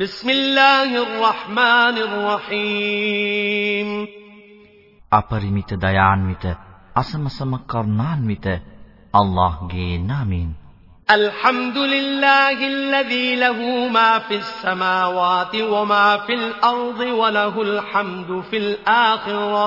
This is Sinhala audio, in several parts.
بسم الله الرحمن الرحيم අපරිමිත දයාන්විත අසමසම කරුණාන්විත අල්ලාහ්ගේ නාමයෙන් الحمد لله الذي له ما في السماوات وما في الأرض وله الحمد في الآخرة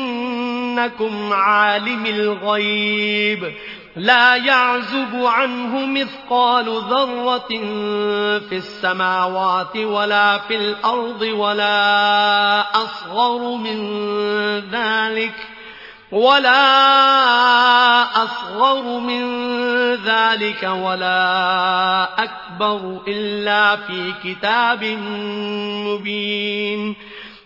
لتأتينكم عالم الغيب. لا يعزب عنه مثقال ذرة في السماوات ولا في الأرض ولا أصغر من ذلك ولا أصغر من ذلك ولا أكبر إلا في كتاب مبين.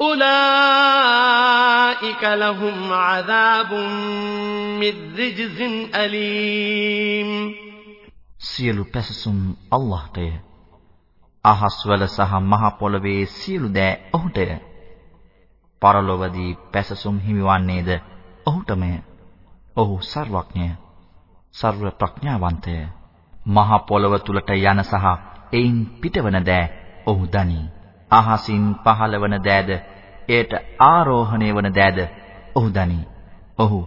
أولئك لهم عذاب من رجز أليم සියලු පැසසුම් අල්ලාහ්ටය අහස්වල සහ මහ පොළවේ සියලු දෑ ඔහුටය. පරලොවදී පැසසුම් හිමිවන්නේද ඔහුටමය. ඔහු සර්වඥය, සර්ව ප්‍රඥාවන්තය. මහ පොළව තුලට යන සහ එයින් පිටවන දෑ ඔහු දනී. අහසින් පහළවන දෑද එයට ආරෝහණය වන දෑද ඔහු දනී. ඔහු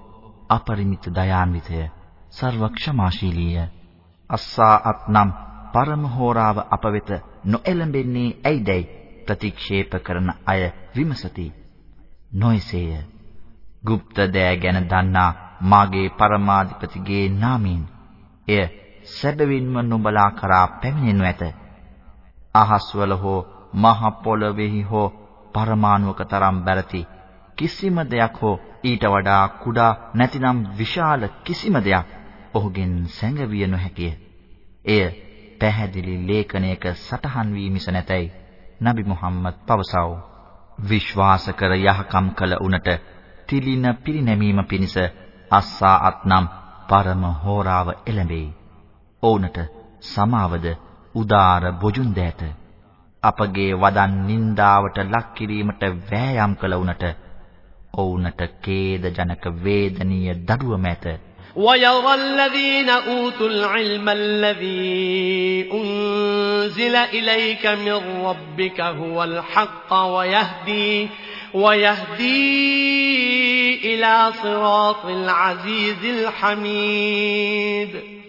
අපරිමිත දයාන්විතය, සර්ව ක්ෂමාශීලීය. අස්සාඅත් නම් පරම හෝරාව අප වෙත නොඑළඹෙන්නේ ඇයිදයි ප්‍රතික්ෂේප කරන අය විමසති. නොයසේය. গুপ্ত දෑ ගැන දන්නා මාගේ පරමාධිපතිගේ නාමයෙන් එය සැබවින්ම නුඹලා කරා පැමිණෙනු ඇත. අහස්වල හෝ මහ පොළොවේහි හෝ පරමාණුක තරම් බැරති කිසිම දෙයක් හෝ ඊට වඩා කුඩා නැතිනම් විශාල කිසිම දෙයක් ඔහුගෙන් සැඟවිය නොහැකිය. එය පැහැදිලි ලේඛනයක සටහන් වී මිස නැතයි නබි මුහම්මද් පවසව. විශ්වාස කර යහකම් කළ උනට තිලින පිරිනැමීම පිණිස අස්සාත් නම් පරම හෝරාව එළඹෙයි. ඔවුන්ට සමාවද උදාර බොජුන් දෑත. අපගේ වදන් නින්දාවට ලක් කිරීමට වෑයම් කළ උනට ඔවුන්ට ඛේද ජනක වේදනීය දඩුවම ඇත. ويرى الذين أوتوا العلم الذي أنزل إليك من ربك هو الحق ويهدي ويهدي إلى صراط العزيز الحميد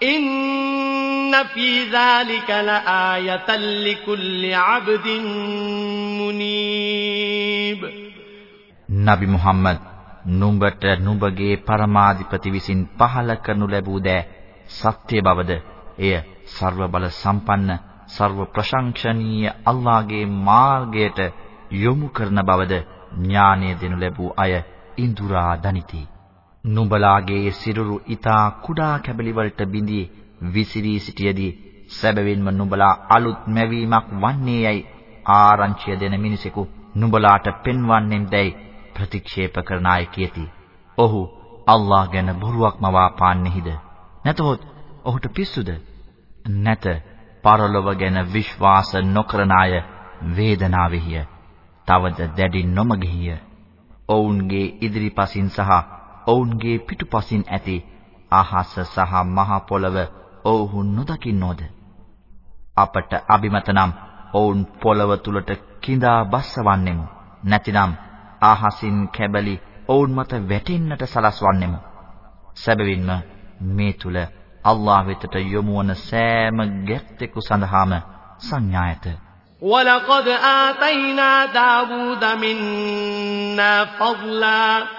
ඉන්න في ذلك لآية لكل عبد منيب. නබි මුහම්මද් නුඹට නුඹගේ පරමාධිපති විසින් පහල කරනු ලැබූ දෑ සත්‍ය බවද එය ਸਰව බල සම්පන්න ਸਰව ප්‍රශංසනීය අල්ලාහගේ මාර්ගයට යොමු කරන බවද ඥානය දෙනු ලැබූ අය ඉඳුරා දනිති. නුඹලාගේ සිරුරු ඊතා කුඩා කැබලි වලට බිඳී විසිරී සිටියේදී සැබවින්ම නුඹලා අලුත් මැවීමක් වන්නේ යයි ආරංචිය දෙන මිනිසෙකු නුඹලාට පෙන්වන්නෙම් දැයි ප්‍රතික්ෂේප කරන අය කියති. ඔහු අල්ලාහ් ගැන බොරුවක්ම වාපාන්නේහිද? නැතහොත් ඔහුට පිස්සුද? නැත. පරලොව ගැන විශ්වාස නොකරන අය වේදනාවෙහිය. තවද දැඩි නොමගෙහිය. ඔවුන්ගේ ඉදිරිපසින් සහ ඔවුන්ගේ පිටුපසින් ඇති අහස සහ මහ පොළව ඔවුහු නොදකින්නෝද? අපට අබිමත නම් ඔවුන් පොළව තුලට කිඳා බස්සවන්නෙමු. නැතිනම් අහසින් කැබලි ඔවුන් මත වැටෙන්නට සලස්වන්නෙමු. සැබවින්ම මේ තුල අල්ලාහ් වෙතට යොමු වන සෑම ගැත්තෙකු සඳහාම සංඥායත. وَلَقَدْ آتَيْنَا دَاوُودَ مِنَّا فَضْلًا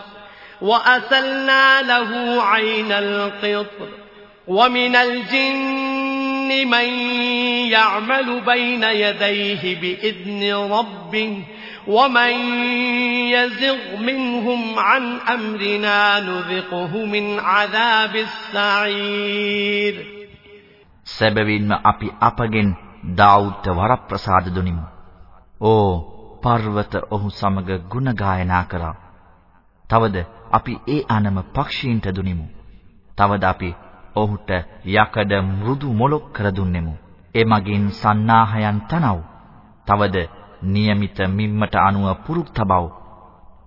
وأسلنا له عين القطر ومن الجن من يعمل بين يديه بإذن ربه ومن يزغ منهم عن أمرنا نذقه من عذاب السعير සැබවින්ම අපි අපගෙන් දාවුද්ට වරප්‍රසාද දුනිමු. ඕ පර්වත ඔහු සමග ගුණ ගායනා කළා. තවද අපි ඒ අනම පක්ෂීන්ට දුනිමු. තවද අපි ඔහුට යකඩ මෘදු මොලොක් කර දුන්නෙමු. එමගින් සන්නාහයන් තනව්. තවද નિયમિત මිම්මට අනුව පුරුක් තබව.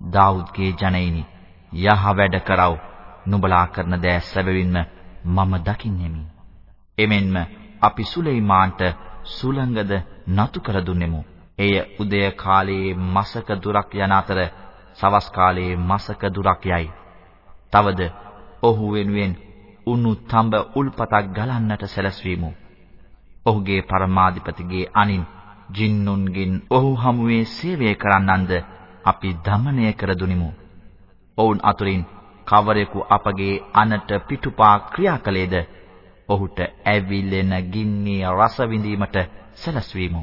දාවුද්ගේ ජනයිනි යහ වැඩ කරව. නුඹලා කරන දෑ සැබවින්ම මම දකින්නෙමි. එමෙන්ම අපි සුලෛමාන්ට සුළඟද නතු කර දුන්නෙමු. එය උදය කාලයේ මාසක දුරක් යන අතර සවස් කාලයේ මසක දුරක් යයි. තවද ඔහු වෙනුවෙන් උණු තඹ උල්පතක් ගලන්නට සැලැස්වීමු. ඔහුගේ පරමාධිපතිගේ අනින් ජින්නුන්ගෙන් ඔහු හමුවේ සේවය කරන්නන්ද අපි দমনය කර දුනිමු. ඔවුන් අතුරින් කවරෙකු අපගේ අනට පිටුපා ක්‍රියා කළේද ඔහුට ඇවිලෙන ගින්නේ රස විඳීමට සැලැස්වීමු.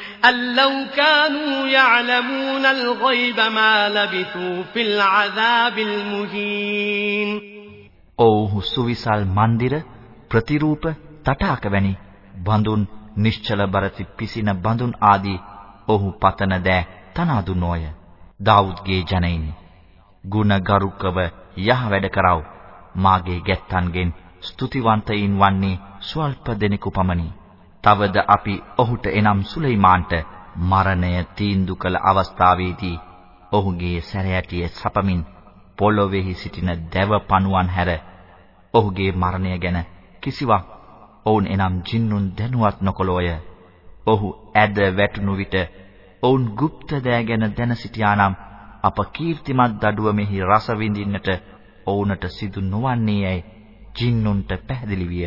أن لو كانوا يعلمون الغيب ما لبثوا في العذاب المهين ඔව්හු සුවිසල් මන්දිර ප්‍රතිරූප තටාක වැනි බඳුන් නිශ්චල බරති පිසින බඳුන් ආදී ඔහු පතන දෑ තනා දුන්නෝය. දාවුද්ගේ ජනයිනි ගුණගරුකව යහ වැඩ කරව. මාගේ ගැත්තන්ගෙන් ස්තුතිවන්තයින් වන්නේ ස්වල්ප දෙනෙකු පමණි. තවද අපි ඔහුට එනම් සුලෛමාන්ට මරණය තීන්දුව කළ අවස්ථාවේදී ඔහුගේ සැරයටිය සපමින් පොළොවේහි සිටින දැව පණුවන් හැර ඔහුගේ මරණය ගැන කිසිවක් ඔවුන් එනම් ජින්නුන් දැනුවත් නොකළෝය. ඔහු ඇද වැටුණු විට ඔවුන් গুপ্ত දෑ ගැන දැන සිටියානම් අප කීර්තිමත් දඩුවමෙහි රස විඳින්නට ඔවුන්ට සිදු නොවන්නේ යයි ජින්නුන්ට පැහැදිලි විය.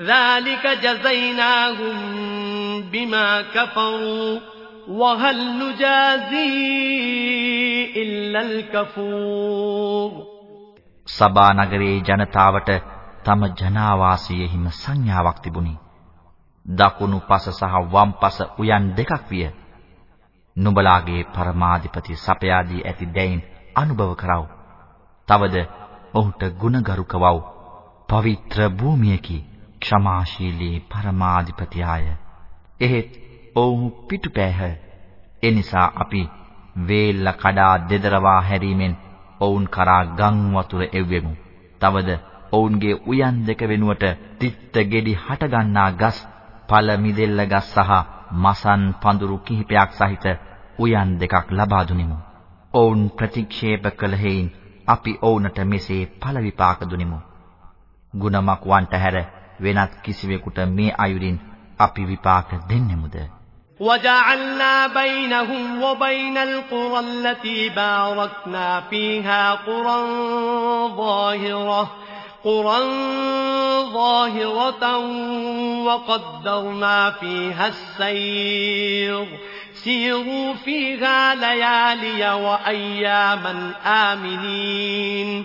ذلك جزيناهم بما كفروا وهل نجازي إلا الكفور සබා නගරයේ ජනතාවට තම ජනාවාසයෙහිම සංඥාවක් තිබුණි. දකුණු පස සහ වම් පස උයන් දෙකක් විය. නුඹලාගේ පරමාධිපති සපයාදී ඇති දෙයින් අනුභව කරව. තවද ඔහුට ගුණගරුක වව්. පවිත්‍ර භූමියකි. ක්ෂමාශීලී පරමාධිපතියාය. එහෙත් ඔවුහු පිටුපෑහ. එනිසා අපි වේල්ල කඩා දෙදරවා හැරීමෙන් ඔවුන් කරා ගම් වතුර එව්වෙමු. තවද ඔවුන්ගේ උයන් දෙක වෙනුවට තිත්ත ගෙඩි හටගන්නා ගස්, පළ මිදෙල්ල ගස් සහ මසන් පඳුරු කිහිපයක් සහිත උයන් දෙකක් ලබා දුනිමු. ඔවුන් ප්‍රතික්ෂේප කළ හේයින් අපි ඔවුන්ට මෙසේ ඵල විපාක දුනිමු. ගුණමක් වන්ට හැර වෙනත් කිසිවෙකුට මේ අයුරින් අපි විපාක දෙන්නෙමුද? وجعلنا بينهم وبين القرى التي باركنا فيها قرى ظاهرة قرى ظاهرة وقدرنا فيها السير سيروا فيها ليالي وأياما آمنين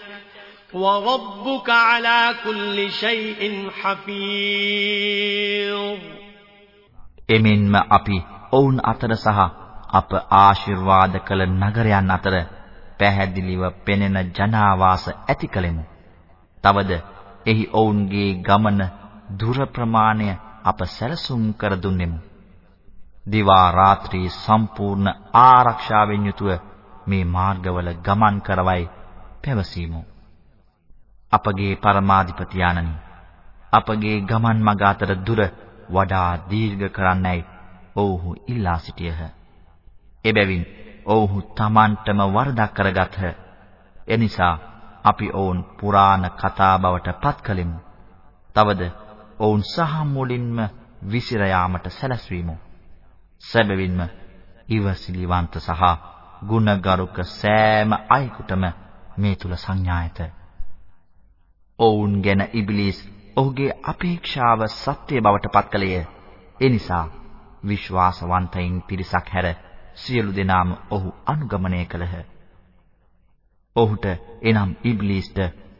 وَرَبُّكَ عَلَى كُلِّ شَيْءٍ حَفِيظٌ එමෙන්ම අපි ඔවුන් අතර සහ අප ආශිර්වාද කළ නගරයන් අතර පැහැදිලිව පෙනෙන ජනාවාස ඇති කලෙමු. තවද එහි ඔවුන්ගේ ගමන දුර ප්‍රමාණය අප සැලසුම් කර දුන්නෙමු. දිවා රාත්‍රී සම්පූර්ණ ආරක්ෂාවෙන් යුතුව මේ මාර්ගවල ගමන් කරවයි පැවසීමු. අපගේ පරමාධිපති ආනනි අපගේ ගමන් මඟ අතර දුර වඩා දීර්ඝ කරන්නයි ඔව්හු ඉල්ලා සිටියහ. එබැවින් ඔව්හු Tamanටම වරදක් කරගත්හ. එනිසා අපි ඔවුන් පුරාණ කතා බවට පත් කලෙමු. තවද ඔවුන් සහ මුලින්ම විසිර යාමට සැලැස්වීමු. සැබවින්ම ඉවසිලිවන්ත සහ ගුණගරුක සෑම අයෙකුටම මේ තුල සංඥායත ඔවුන් ගැන ඉබ්ලිස් ඔහුගේ අපේක්ෂාව සත්‍ය බවට පත් කළේය. ඒ නිසා විශ්වාසවන්තයින් පිරිසක් හැර සියලු දෙනාම ඔහු අනුගමනය කළහ. ඔහුට එනම් ඉබ්ලිස්ට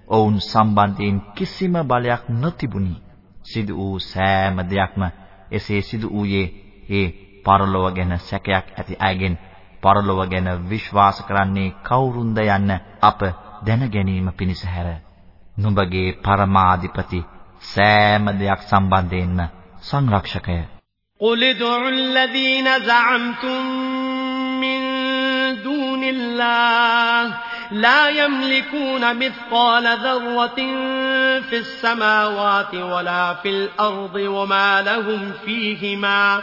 ඔවුන් සම්බන්ධයෙන් කිසිම බලයක් නොතිබුණි. සිදු වූ සෑම දෙයක්ම එසේ සිදු වූයේ ඒ පරලොව ගැන සැකයක් ඇති අයගෙන් පරලොව ගැන විශ්වාස කරන්නේ කවුරුන්ද යන්න අප දැන ගැනීම පිණිස හැර නුඹගේ පරමාධිපති සෑම දෙයක් සම්බන්ධයෙන්ම සංරක්ෂකය. قل ادعوا الذين زعمتم من دون الله لا يملكون مثقال ذرة في السماوات ولا في الأرض وما لهم فيهما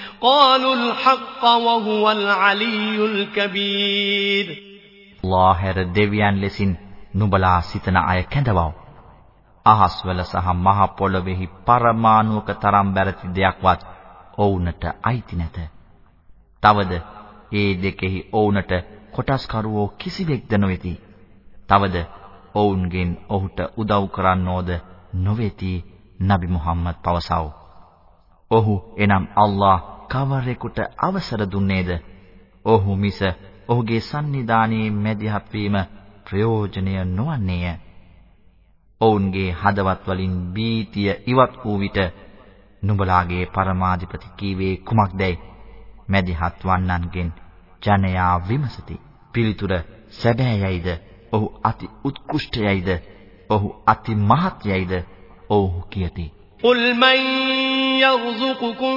قالوا الحق وهو العلي الكبير الله හැර දෙවියන් ලෙසින් නුඹලා සිතන අය කැඳවව. අහස්වල සහ මහ පොළොවේහි පරමාණුක තරම් බැරති දෙයක්වත් ඔවුන්ට අයිති නැත. තවද ඒ දෙකෙහි ඔවුන්ට කොටස්කරුවෝ කිසිවෙක්ද නොවේති. තවද ඔවුන්ගෙන් ඔහුට උදව් කරන්නෝද නොවේති නබි මුහම්මද් පවසව. ඔහු එනම් අල්ලාහ් කවරෙකුට අවසර දුන්නේද? ඔහු මිස ඔහුගේ සන්නිධානයේ මැදිහත් වීම ප්‍රයෝජනය නොවන්නේය. ඔවුන්ගේ හදවත් වලින් බීතිය ඉවත් වූ විට නුඹලාගේ පරමාධිපති කීවේ කුමක්දයි? මැදිහත් වන්නන්ගෙන් ජනයා විමසති. පිළිතුර සැබෑයයිද? ඔහු අති උත්කෘෂ්ඨයයිද? ඔහු අති මහත්යයිද? ඔහු කියති. قل من يرزقكم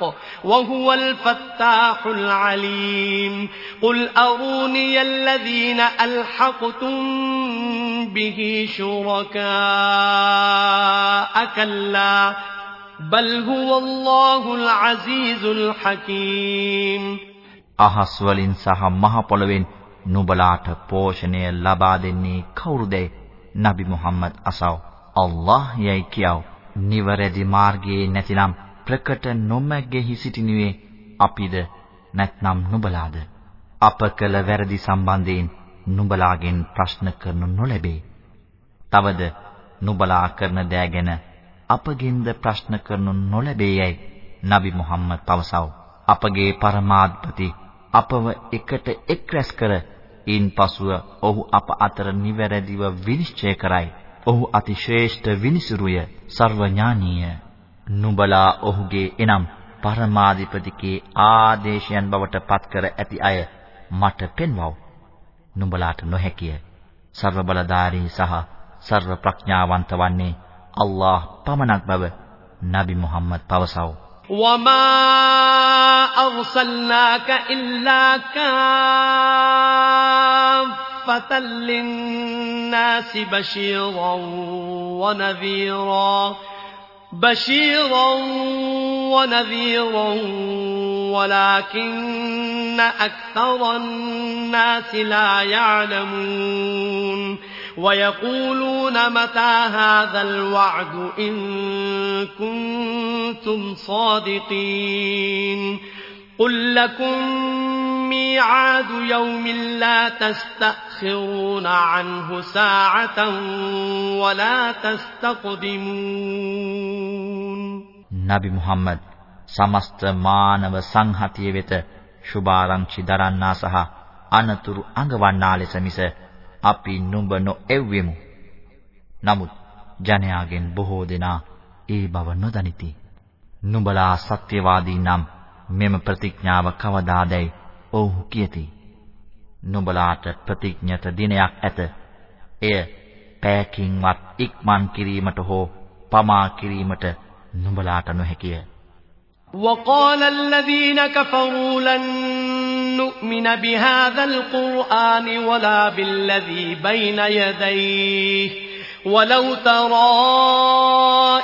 الحق وهو الفتاح العليم قل أروني الذين ألحقتم به شركاء كلا بل هو الله العزيز الحكيم අහස් වලින් සහ මහ පොළවෙන් නුඹලාට පෝෂණය ලබා දෙන්නේ කවුරුදයි? නබි මුහම්මද් අසව. අල්ලාහ් යයි කියව. නිවැරදි මාර්ගයේ නැතිනම් ප්‍රකට නොමැගෙහි සිටිනුවේ අපිද නැත්නම් නුඹලාද අප කළ වැරදි සම්බන්ධයෙන් නුඹලාගෙන් ප්‍රශ්න කරනු නොලැබේ. තවද නුඹලා කරන දෑ ගැන අපගෙන්ද ප්‍රශ්න කරනු නොලැබේයයි නබි මුහම්මද් පවසව. අපගේ පරමාධිපති අපව එකට එක්රැස් කර ඉන්පසුව ඔහු අප අතර නිවැරදිව විනිශ්චය කරයි. ඔහු අතිශ්‍රේෂ්ඨ විනිසුරුය සර්වඥානීය නුඹලා ඔහුගේ එනම් පරමාධිපතිගේ ආදේශයන් බවට පත්කර ඇති අය මට පෙන්වව්. නුඹලාට නොහැකිය. ਸਰව බලධාරී සහ ਸਰව ප්‍රඥාවන්ත වන්නේ අල්ලාහ් පමණක් බව නබි මුහම්මද් පවසව. وَمَا أَرْسَلْنَاكَ إِلَّا كَافَّةً لِّلنَّاسِ بَشِيرًا وَنَذِيرًا بشيرا ونذيرا ولكن أكثر الناس لا يعلمون. ويقولون متى هذا الوعد إن كنتم صادقين. قل لكم ميعاد يوم لا تستأخرون عنه ساعة ولا تستقدمون. නබි මුහම්මද් සමස්ත මානව සංහතිය වෙත සුභාරංචි දරන්නා සහ අනතුරු අඟවන්නා ලෙස මිස අපි නුඹ නොඑව්වෙමු. නමුත් ජනයාගෙන් බොහෝ දෙනා ඒ බව නොදනිති. නුඹලා සත්‍යවාදී නම් මෙම ප්‍රතිඥාව කවදාදැයි ඔව්හු කියති. නුඹලාට ප්‍රතිඥත දිනයක් ඇත. එය පෑකින්වත් ඉක්මන් කිරීමට හෝ පමා කිරීමට නුඹලාට නොහැකිය. وقال الذين كفروا لن نؤمن بهذا القرآن ولا بالذي بين يديه ولو ترى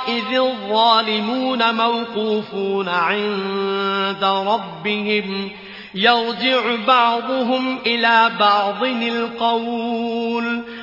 إذ الظالمون موقوفون عند ربهم يرجع بعضهم إلى بعض القول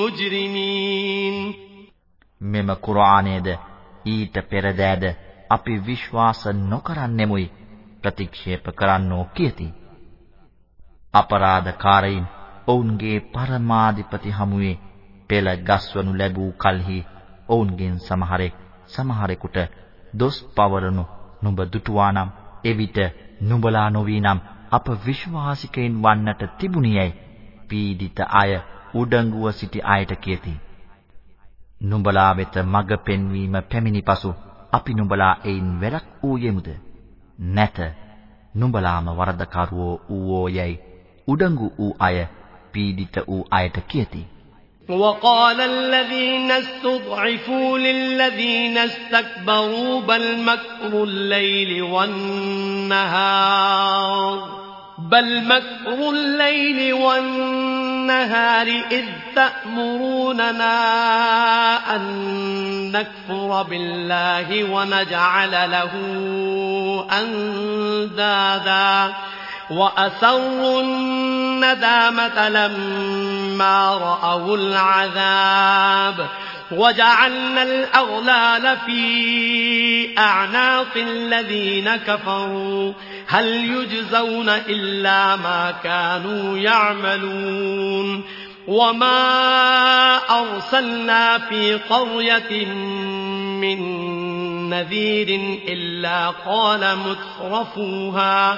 مجرمين මෙම කුර්ආනයේද ඊට පෙරදෑද අපි විශ්වාස නොකරන්නෙමුයි ප්‍රතික්ෂේප කරන්නෝ කියති. අපරාධකාරයින් ඔවුන්ගේ පරමාධිපති හමුවේ පෙළ ගස්වනු ලැබූ කලෙහි ඔවුන්ගෙන් සමහරෙක් සමහරෙකුට දොස් පවරනු නුඹ දුටුවානම් එවිට නුඹලා නොවීනම් අප විශ්වාසිකයින් වන්නට තිබුණියයි පීඩිත අය උඩඟුව සිටි අයට කියති. නුඹලා වෙත මඟ පෙන්වීම පැමිණි පසු අපි නුඹලා එයින් වැළක් වූයෙමුද? නැත. නුඹලාම වරදකරුවෝ වූෝයයි උඩඟු වූ අය පීඩිත වූ අයට කියති. وقال الذين استضعفوا للذين استكبروا بل مكر الليل والنهار بل مكر الليل والنهار إذ تأمروننا أن نكفر بالله ونجعل له أندادا وأسروا الندامة لما رأوا العذاب وجعلنا الأغلال في أعناق الذين كفروا. هل يجزون إلا ما كانوا يعملون. وما أرسلنا في قرية من نذير إلا قال مترفوها.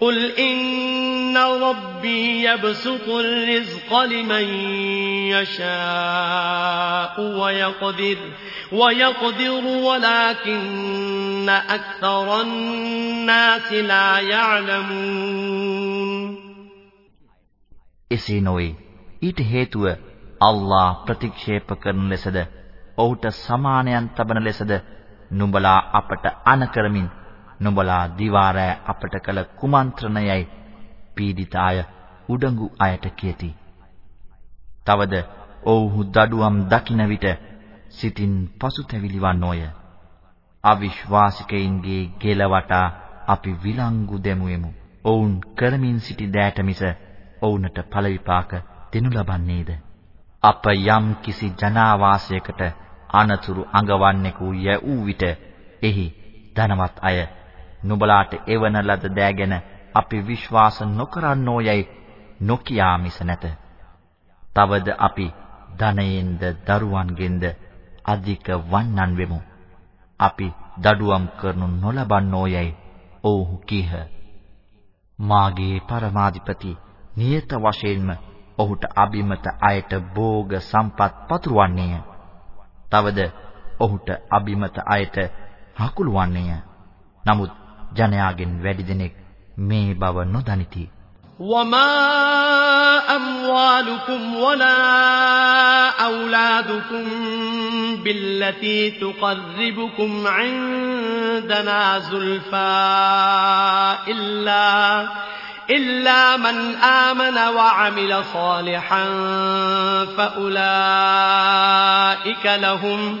قل إن ربي يبسط الرزق لمن يشاء ويقدر ويقدر ولكن أكثر الناس لا يعلمون එසේ නොවේ ඊට හේතුව අල්ලා ප්‍රතික්ෂේප කරන ලෙසද ඔහුට සමානයන් තබන ලෙසද නුඹලා අපට අන කරමින් නුඹලා දිවාරෑ අපට කළ කුමන්ත්‍රණයයි පීඩිත අය උඩඟු අයට කියති. තවද ඔව්හු දඩුවම් දකින විට සිතින් පසුතැවිලි වන්නෝය. අවිශ්වාසිකයින්ගේ ගෙල වටා අපි විලංගු දෙමුෙමු. ඔවුන් කරමින් සිටි දෑට මිස ඔවුන්ට ඵල විපාක දෙනු ලබන්නේද? අප යම් කිසි ජනාවාසයකට අනතුරු අඟවන්නෙකු ය වූ විට එහි ධනවත් අය නුඹලාට එවන ලද දෑගෙන අපි විශ්වාස නොකරන්නෝ යයි නොකියා මිස නැත. තවද අපි ධනයෙන්ද දරුවන්ගෙන්ද අධික වන්නන් වෙමු. අපි දඩුවම් කරනු නොලබන්නෝ යයි ඔව්හු කීහ. මාගේ පරමාධිපති නියත වශයෙන්ම ඔහුට අබිමත අයට භෝග සම්පත් පතුරවන්නේය. තවද ඔහුට අබිමත අයට හකුළු වන්නේය. නමුත් ජනයාගෙන් වැඩි දෙනෙක් මේ බව නොදනිති. وما أموالكم ولا أولادكم بالتي تقربكم عندنا زلفى إلا إلا من آمن وعمل صالحا فأولئك لهم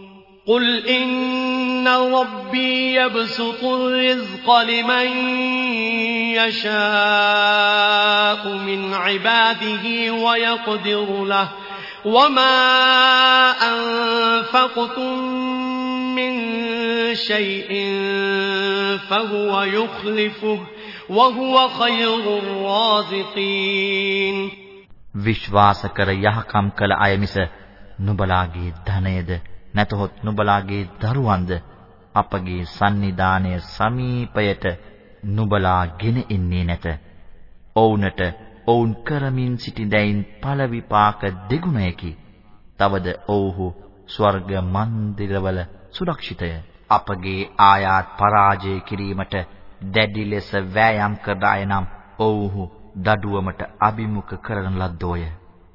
قل إن ربي يبسط الرزق لمن يشاء من عباده ويقدر له وما أنفقتم من شيء فهو يخلفه وهو خير الرازقين විශ්වාස කර යහකම් කළ අය මිස නුඹලාගේ ධනයද නැතහොත් නුඹලාගේ දරුවන්ද අපගේ sannidānය සමීපයට නුඹලා ගෙන එන්නේ නැත. ඔවුන්ට ඔවුන් කරමින් සිටි දැයින් ඵල විපාක දෙගුණයකි. තවද ඔව්හු ස්වර්ග මන්දිරවල සුරක්ෂිතය. අපගේ ආයාත් පරාජය කිරීමට දැඩි ලෙස වෑයම් කර අය නම් ඔව්හු දඩුවමට අභිමුඛ කරන ලද්දෝය.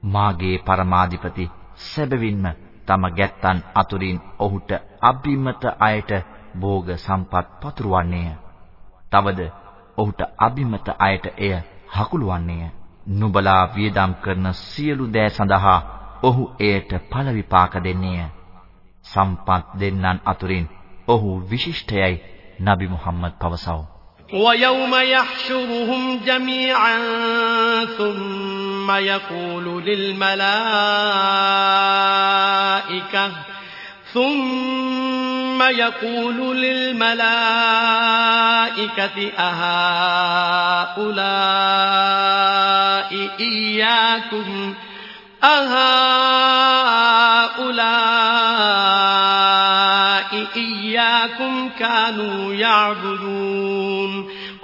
මාගේ පරමාධිපති සැබවින්ම තම ගැත්තන් අතුරින් ඔහුට අභිමත අයට භෝග සම්පත් පතුරවන්නේය. තවද ඔහුට අභිමත අයට එය හකුලවන්නේය. නුඹලා වියදම් කරන සියලු දෑ සඳහා ඔහු එයට ඵල විපාක දෙන්නේය. සම්පත් දෙන්නන් අතුරින් ඔහු විශිෂ්ටයයි නබි මුහම්මද් පවසව. ويوم يحشرهم جميعا ثم يقول للملائكة ثم يقول للملائكة أهؤلاء إياكم؟ أهؤلاء إياكم كانوا يعبدون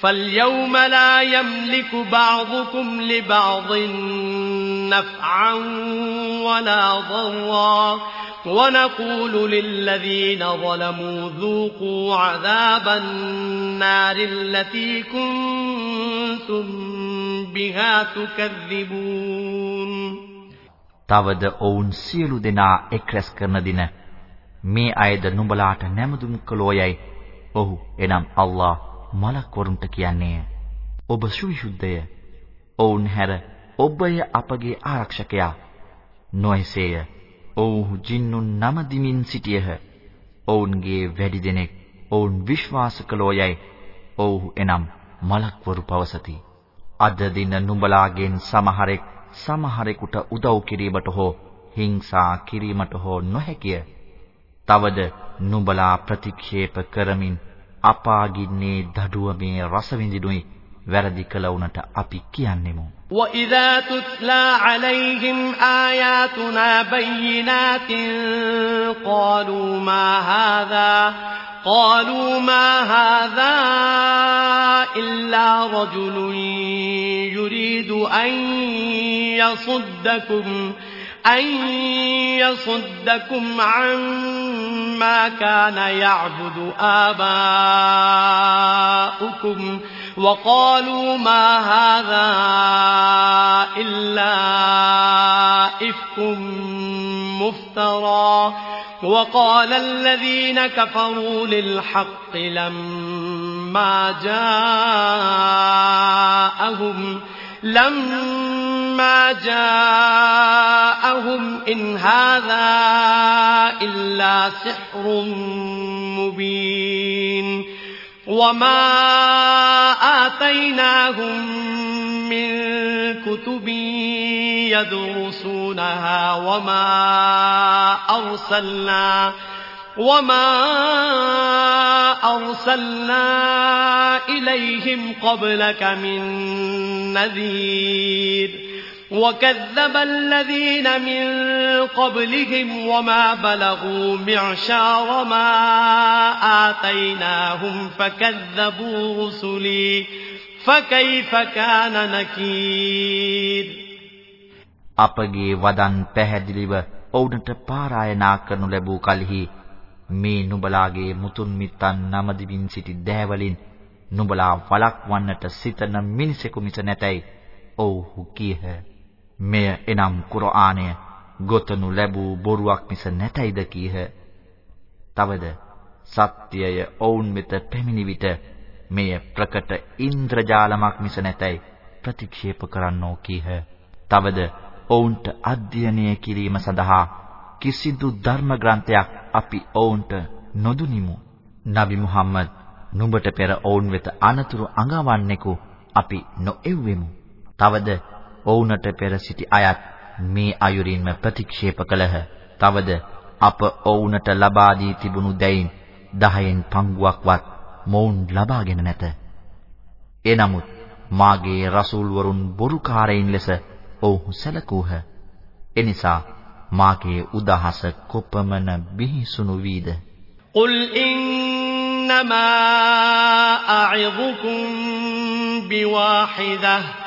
فاليوم لا يملك بعضكم لبعض نفعا ولا ضرا ونقول للذين ظلموا ذوقوا عذاب النار التي كنتم بها تكذبون තවද ඔවුන් සියලු දෙනා එක්රැස් කරන දින මේ අයද නුඹලාට නැමදුම් කළෝයයි ඔහු එනම් අල්ලා මලක් වරුන්ට කියන්නේය ඔබ සුවිසුද්ධය. ඔවුන් හැර ඔබය අපගේ ආරක්ෂකයා. නොයසේය. ඔව්හු ජින්නුන් නමදිමින් සිටියහ. ඔවුන්ගේ වැඩි දෙනෙක් ඔවුන් විශ්වාස කළෝයයි ඔව්හු එනම් මලක්වරු පවසති. අද දින නුඹලාගෙන් සමහරෙක් සමහරෙකුට උදව් කිරීමට හෝ හිංසා කිරීමට හෝ නොහැකිය. තවද නුඹලා ප්‍රතික්ෂේප කරමින් අපාගින්නේ දඩුවමේ රස විඳිනුයි වැරදි කළ උනට අපි කියන්නෙමු. وَإِذَا تُتْلَى عَلَيْهِمْ آيَاتُنَا بَيِّنَاتٍ قَالُوا مَا هَذَا قالوا ما هذا إلا رجل يريد أن يصدكم أن يصدكم عما كان يعبد آباؤكم وقالوا ما هذا إلا إفك مفترى وقال الذين كفروا للحق لما جاءهم لما جاءهم إن هذا إلا سحر مبين وما آتيناهم من كتب يدرسونها وما أرسلنا وما أرسلنا إليهم قبلك من نذير وكذب الذين من قبلهم وما بلغوا معشار ما آتيناهم فكذبوا رسلي فكيف كان نكير අපගේ වදන් පැහැදිලිව ඔවුන්ට පාරායනා කරනු ලැබූ කලෙහි මේ නුඹලාගේ මුතුන් මිත්තන් නමදිමින් සිටි දෑවලින් නුඹලා වළක්වන්නට සිතන මිනිසෙකු මිස නැතයි ඔව්හු කීහ මෙය එනම් කුර්ආනය ගොතනු ලැබූ බොරුවක් මිස නැතයිද කීහ තවද සත්‍යය ඔවුන් වෙත පැමිණි විට මෙය ප්‍රකට ඉන්ද්‍රජාලමක් මිස නැතයි ප්‍රතික්ෂේප කරන්නෝ කීහ. තවද ඔවුන්ට අධ්‍යයනය කිරීම සඳහා කිසිදු ධර්ම ග්‍රන්ථයක් අපි ඔවුන්ට නොදුනිමු. නබි මුහම්මද් නුඹට පෙර ඔවුන් වෙත අනතුරු අඟවන්නෙකු අපි නොඑව්වෙමු. තවද ඔවුන්ට පෙර සිටි අයත් මේ අයුරින්ම ප්‍රතික්ෂේප කළහ. තවද අප ඔවුන්ට ලබා දී තිබුණු දෙයින් 10න් පංගුවක්වත් මොවුන් ලබාගෙන නැත. එනමුත් මාගේ රසූල් වරුන් බොරුකාරයින් ලෙස ඔවුහු සැලකූහ. එනිසා මාගේ උදහස කොපමණ බිහිසුණු වීද? قُلْ إِنَّمَا أَعِظُكُم بِوَاحِدَةٍ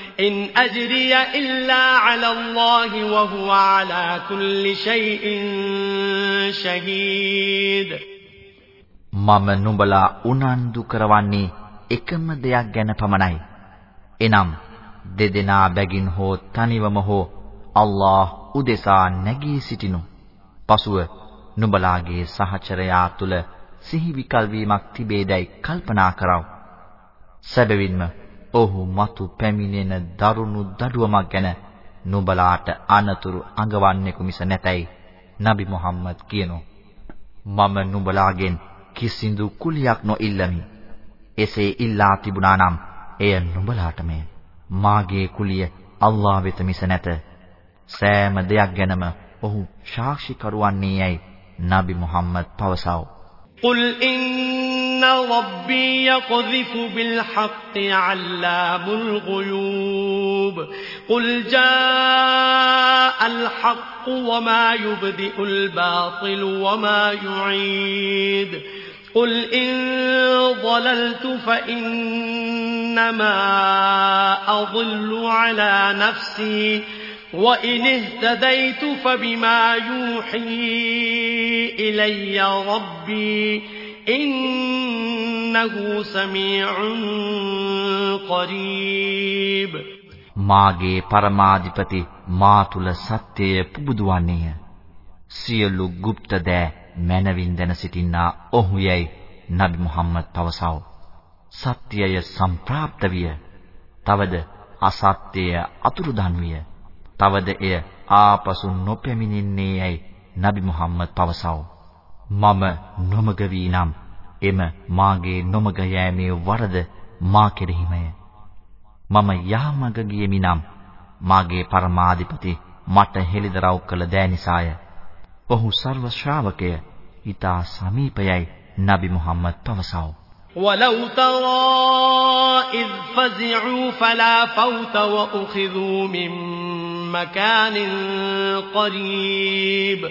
إن أجري إلا على الله وهو على كل شيء شهيد මම නුඹලා උනන්දු කරවන්නේ එකම දෙයක් ගැන පමණයි. එනම් දෙදෙනා බැගින් හෝ තනිවම හෝ අල්ලාහ් උදෙසා නැගී සිටිනු. පසුව නුඹලාගේ සහචරයා තුල සිහි විකල් වීමක් තිබේදයි කල්පනා කරව. සැබවින්ම ඔහු මතු පැමිණෙන දරුණු දඩුවමක් ගැන නුඹලාට අනතුරු අඟවන්නෙකු මිස නැතයි නබි මුහම්මද් කියනෝ මම නුඹලාගෙන් කිසිඳු කුලියක් නොඉල්ලමි එසේ ඉල්ලා තිබුණා නම් එය නුඹලාටමය මාගේ කුලිය අල්ලාහ වෙත මිස නැත සෑම දෙයක් ගැනම ඔහු සාක්ෂි කරුවන්නේ යයි නබි මුහම්මද් පවසව قل إن ربي يقذف بالحق علام الغيوب قل جاء الحق وما يبدئ الباطل وما يعيد قل إن ضللت فإنما أضل على نفسي وإن اهتديت فبما يوحي إلي ربي إنه سميع قريب මාගේ පරමාධිපති මා තුල සත්‍යය පුබුදුවන්නේය. සියලු গুপ্ত දෑ මනවින් දැන සිටින්නා ඔහු යයි නබි මුහම්මද් පවසව. සත්‍යය සම්ප්‍රාප්ත විය. තවද අසත්‍යය අතුරුදන් විය. තවද එය ආපසු නොපැමිණෙන්නේ යයි නබි මුහම්මද් පවසව. මම නොමග වී නම් එම මාගේ නොමග යෑමේ වරද මා කෙරෙහිමය. මම යහමග ගියෙමි නම් මාගේ පරමාධිපති මට හෙළිදරව් කළ දෑ නිසාය. ඔහු සර්ව ශ්‍රාවකය, ඊට සමීපයයි නබි මුහම්මද් පවසව. ولو ترى إذ فزعوا فلا فوت وأخذوا من مكان قريب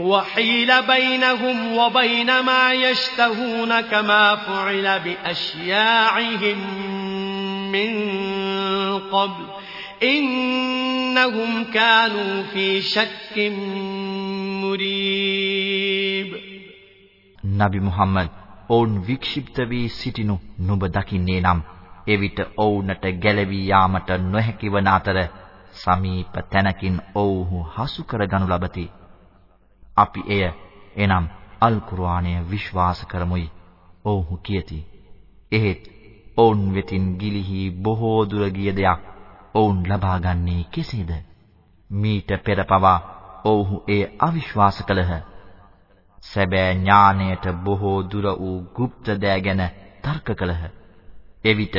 وحيل بينهم وبين ما يشتهون كما فعل بأشياعهم من قبل إنهم كانوا في شك مريب نبي محمد ඔවුන් වික්ෂිප්ත වී සිටිනු නුඹ දකින්නේ නම් එවිට ඔවුන්ට ගැලවී යාමට නොහැකි වන අතර සමීප තැනකින් ඔවුහු හසු කරගනු ලබති. අපි එය එනම් අල් කුර්ආනය විශ්වාස කරමුයි. ඔවුහු කියති. එහෙත් ඔවුන් වෙතින් ගිලිහි බොහෝ දුර ගිය දෙයක් ඔවුන් ලබාගන්නේ කෙසේද? මීට පෙර පවා ඔවුහු එය අවිශ්වාස කළහ. සැබෑ ඥාණයට බොහෝ දුර වූ গুপ্ত දෑ ගැන තර්ක කළහ. එවිට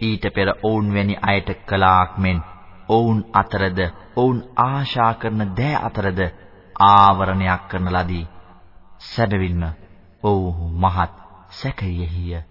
ඊට පෙර ඔවුන් වැනි අයට කලාක් මෙන් ඔවුන් අතරද ඔවුන් ආශා කරන දෑ අතරද ආවරණයක් කරන ලදී. සැබවින්ම ඔව්හු මහත් සැකයෙහිය.